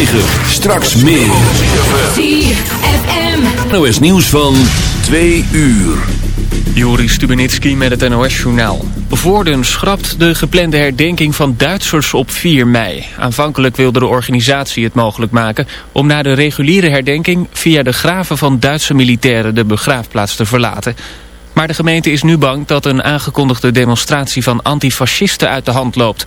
9. Straks meer. ZFM. NOS Nieuws van 2 uur. Joris Stubenitski met het NOS-journaal. Voorden schrapt de geplande herdenking van Duitsers op 4 mei. Aanvankelijk wilde de organisatie het mogelijk maken... om na de reguliere herdenking via de graven van Duitse militairen... de begraafplaats te verlaten. Maar de gemeente is nu bang dat een aangekondigde demonstratie van antifascisten uit de hand loopt.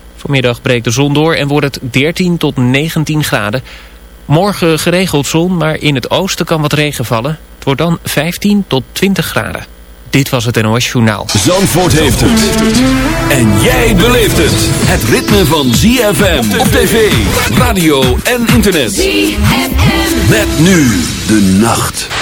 Vanmiddag breekt de zon door en wordt het 13 tot 19 graden. Morgen geregeld zon, maar in het oosten kan wat regen vallen. Het wordt dan 15 tot 20 graden. Dit was het NOS Journaal. Zandvoort heeft het. En jij beleeft het. Het ritme van ZFM op tv, radio en internet. ZFM. Met nu de nacht.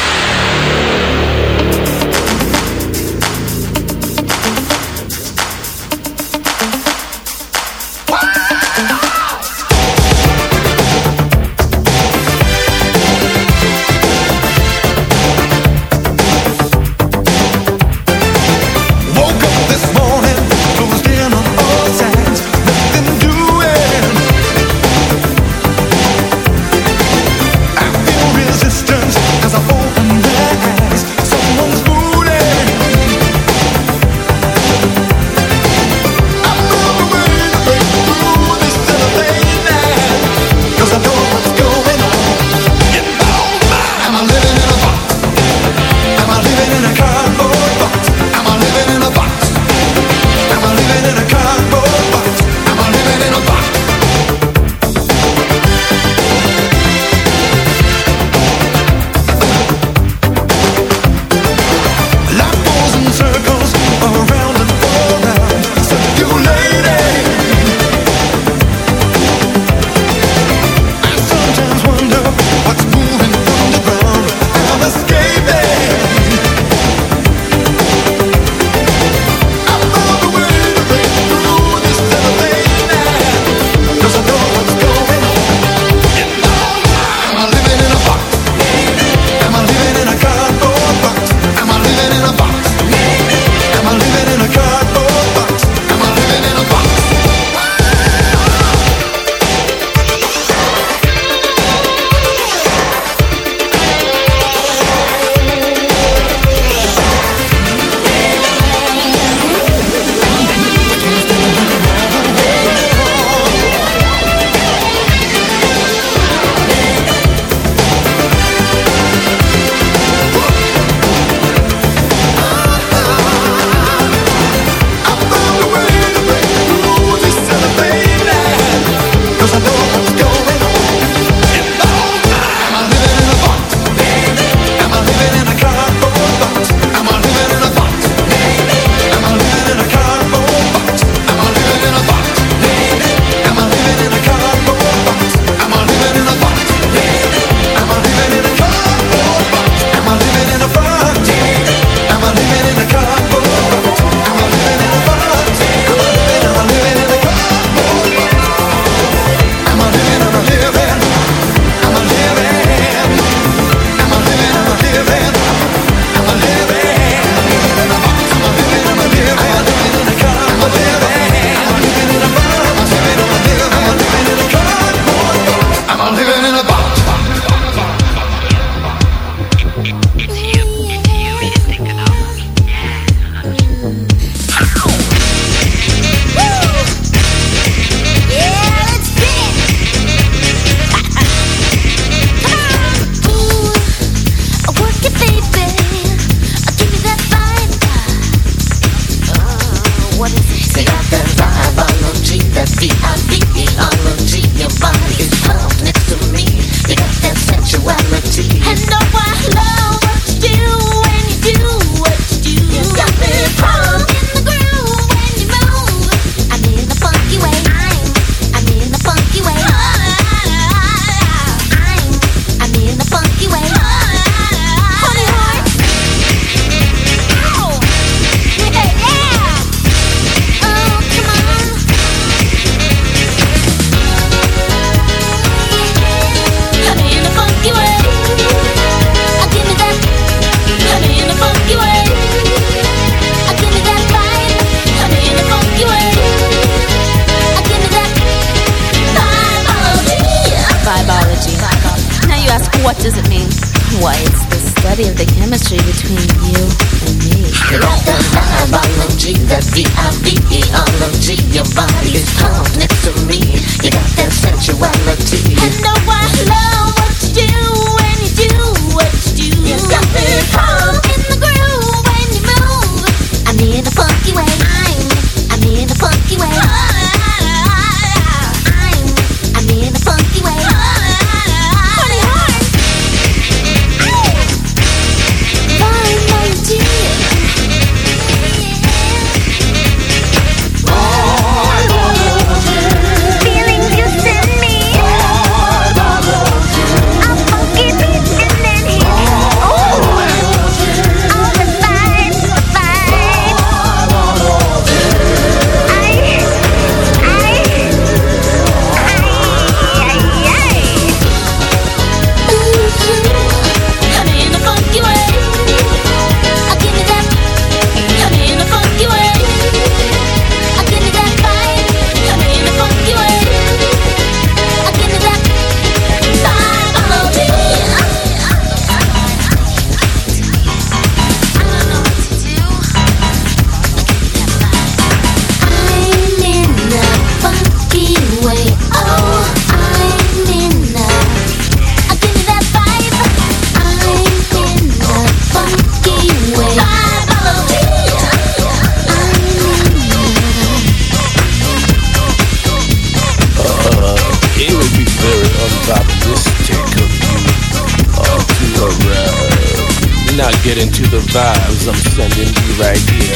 right here.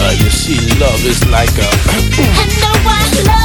Uh, you see, love is like a. and no one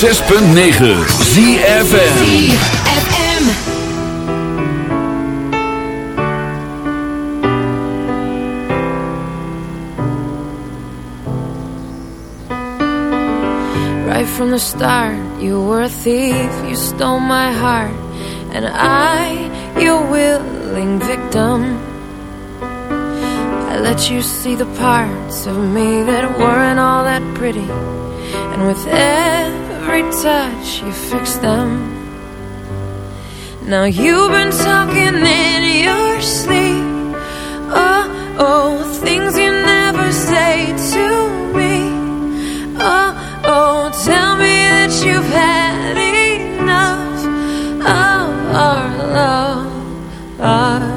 106.9 ZFM from the start, you were a thief, you stole my heart, and I, your willing victim. I let you see the parts of me that weren't all that pretty, and with every every touch you fix them. Now you've been talking in your sleep. Oh, oh, things you never say to me. Oh, oh, tell me that you've had enough Of our love, our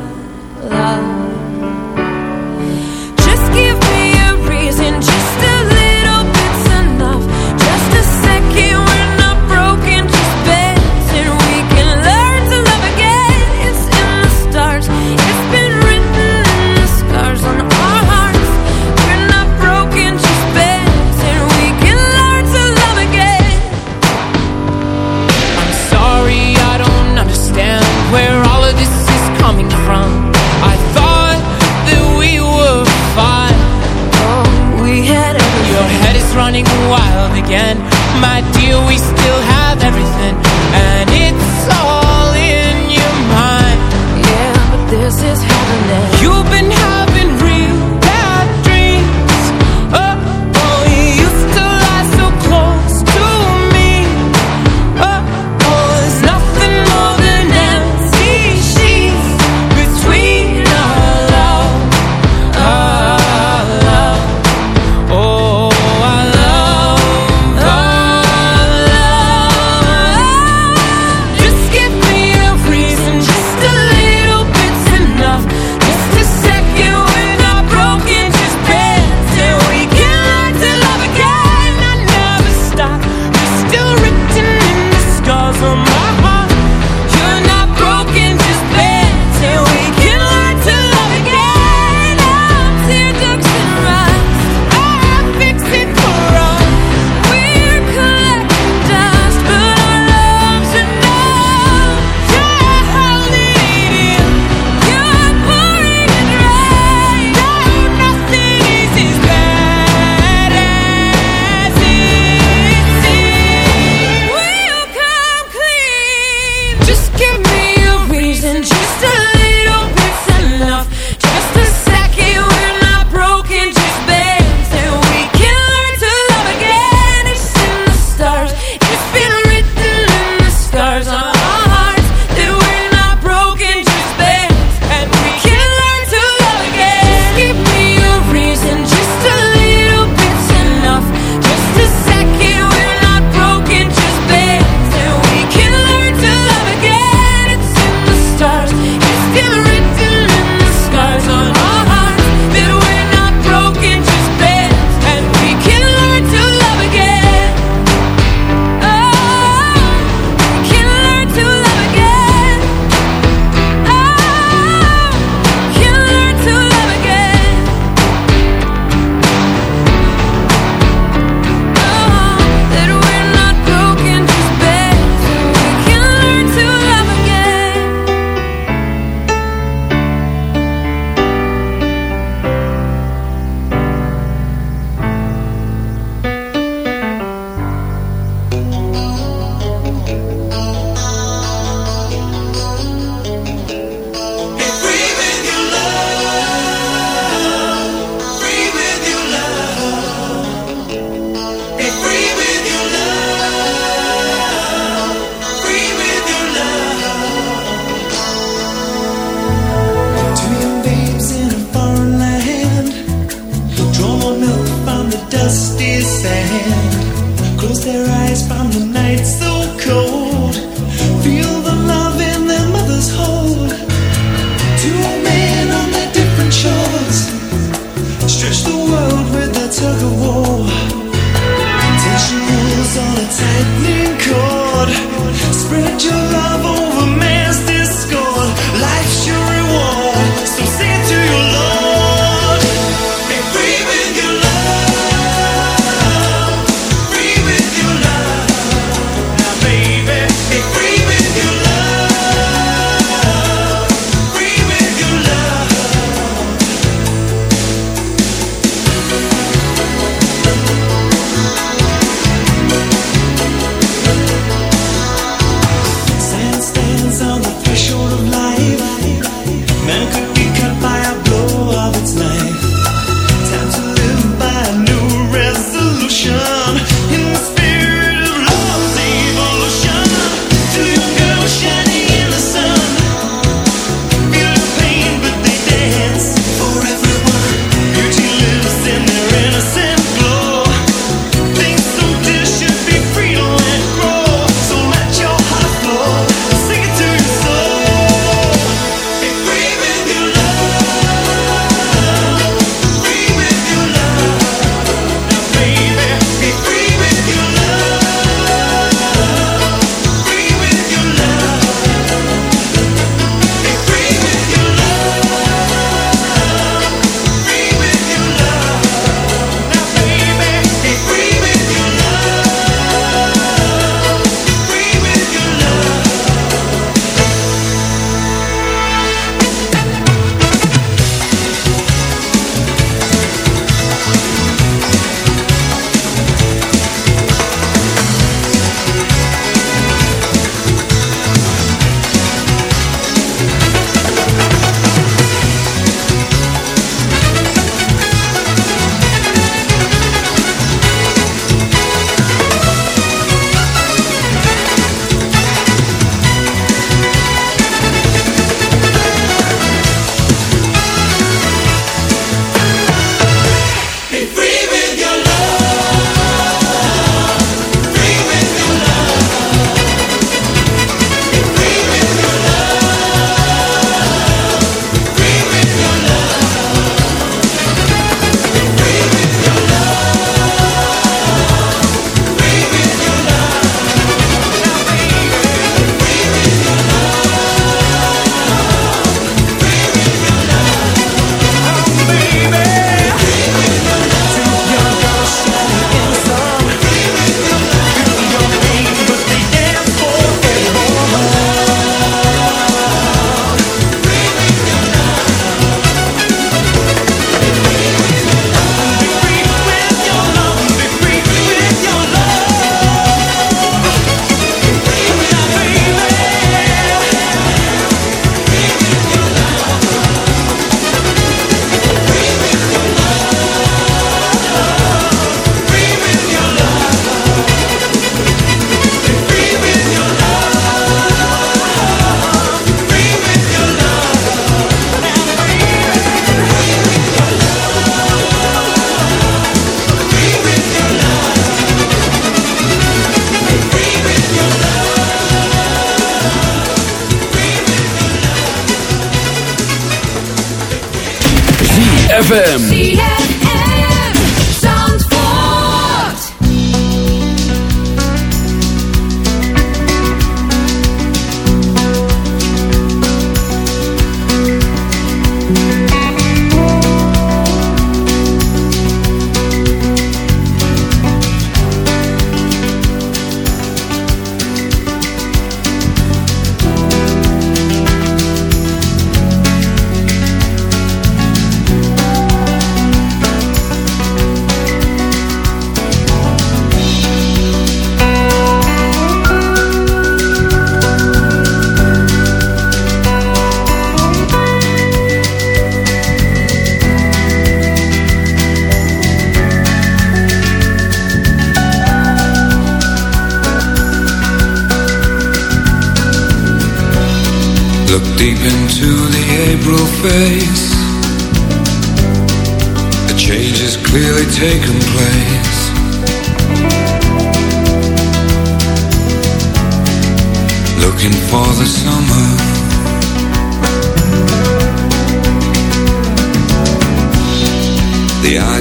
ZFM.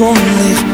only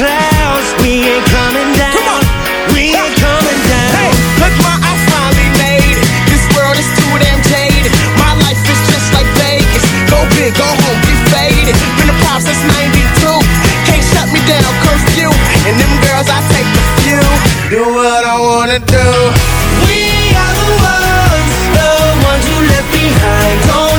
clouds. We ain't coming down. Come on, We ain't coming down. Hey, look what I finally made. This world is too damn jaded. My life is just like Vegas. Go big, go home, get faded. Been a pop since 92. Can't shut me down, curse you. And them girls, I take the few. Do what I wanna do. We are the ones, the ones you left behind. Don't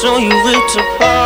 so you ripped apart